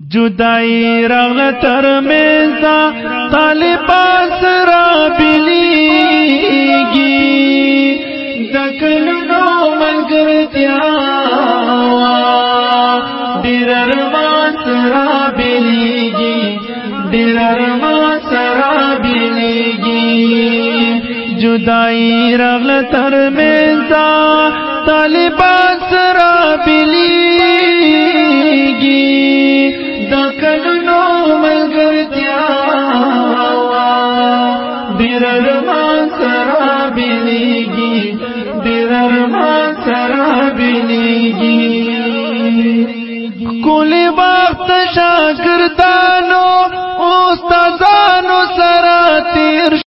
جدائی رغ تر میزا طالبان سرا بلی گی دکل نو ملگر تیاوا ڈرر ما سرا گی ڈرر ما سرا بلی گی جدائی رغ تر میزا طالبان سرا بلی ډیر ارمان سره بینیږي ډیر ارمان سره بینیږي کولې وخت شاګردانو استادانو سره